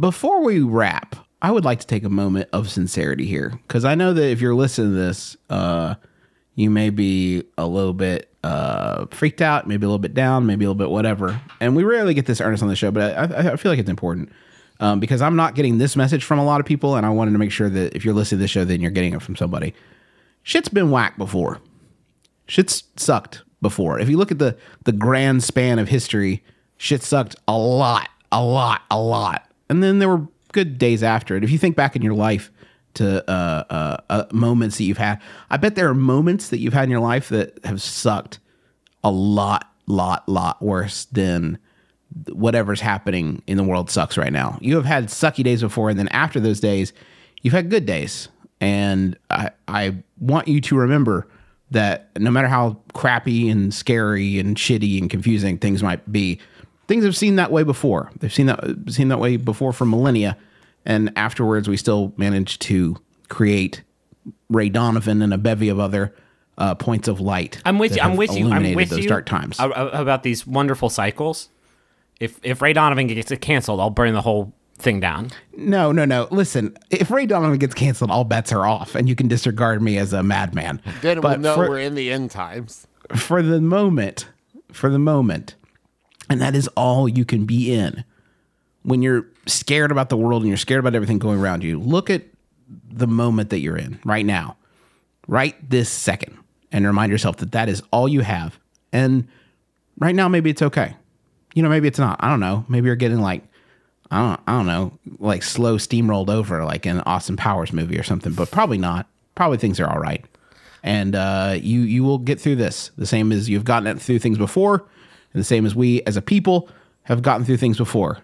before we wrap, I would like to take a moment of sincerity here because I know that if you're listening to this, uh, you may be a little bit uh, freaked out, maybe a little bit down, maybe a little bit whatever. And we rarely get this earnest on the show, but I, I feel like it's important um, because I'm not getting this message from a lot of people, and I wanted to make sure that if you're listening to this show, then you're getting it from somebody. Shit's been whacked before. Shit's sucked before. If you look at the the grand span of history, shit sucked a lot, a lot, a lot, and then there were good days after it. If you think back in your life to uh, uh, uh, moments that you've had, I bet there are moments that you've had in your life that have sucked a lot, lot, lot worse than whatever's happening in the world sucks right now. You have had sucky days before, and then after those days, you've had good days. And I, I want you to remember that no matter how crappy and scary and shitty and confusing things might be, things have seen that way before. They've seen that seen that way before for millennia, and afterwards we still managed to create Ray Donovan and a bevy of other uh, points of light. I'm with you. I'm with you. I'm illuminated with those you dark times. a- a- about these wonderful cycles. If if Ray Donovan gets canceled, I'll burn the whole thing down. No, no, no. Listen, if Ray Donovan gets canceled, all bets are off, and you can disregard me as a madman. Then But we'll know for- we're in the end times. for the moment, for the moment, and that is all you can be in. When you're scared about the world and you're scared about everything going around you, look at the moment that you're in right now, right this second, and remind yourself that that is all you have. And right now, maybe it's okay. You know, maybe it's not. I don't know. Maybe you're getting like, I don't, I don't know, like slow steamrolled over, like an Austin Powers movie or something. But probably not. Probably things are all right and uh, you you will get through this the same as you've gotten through things before, and the same as we as a people have gotten through things before.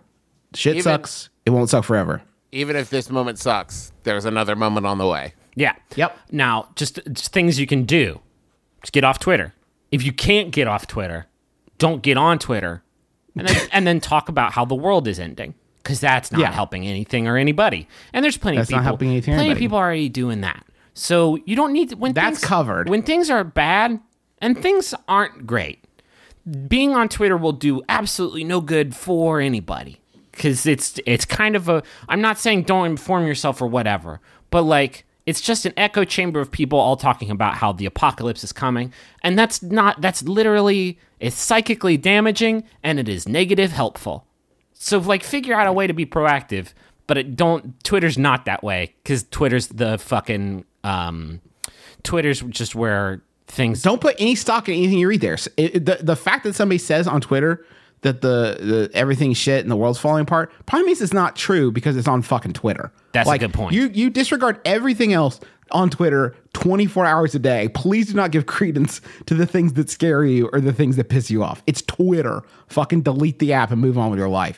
Shit Even- sucks. It won't suck forever. Even if this moment sucks, there's another moment on the way. Yeah. Yep. Now, just, just things you can do. Just get off Twitter. If you can't get off Twitter, don't get on Twitter, and then, and then talk about how the world is ending because that's not Yeah. helping anything or anybody. And there's plenty That's of people. not helping anything or Plenty of people are already doing that. So you don't need to, when That's things, covered. When things are bad and things aren't great, being on Twitter will do absolutely no good for anybody because it's it's kind of a. I'm not saying don't inform yourself or whatever, but like it's just an echo chamber of people all talking about how the apocalypse is coming, and that's not. That's literally it's psychically damaging and it is negative helpful. So like figure out a way to be proactive, but it don't. Twitter's not that way because Twitter's the fucking. Um, Twitter's just where things Don't put any stock in anything you read there. It- the, the fact that somebody says on Twitter that the, the everything's shit and the world's falling apart probably means it's not true because it's on fucking Twitter. That's like, a good point. You you disregard everything else on Twitter 24 hours a day. Please do not give credence to the things that scare you or the things that piss you off. It's Twitter. Fucking delete the app and move on with your life.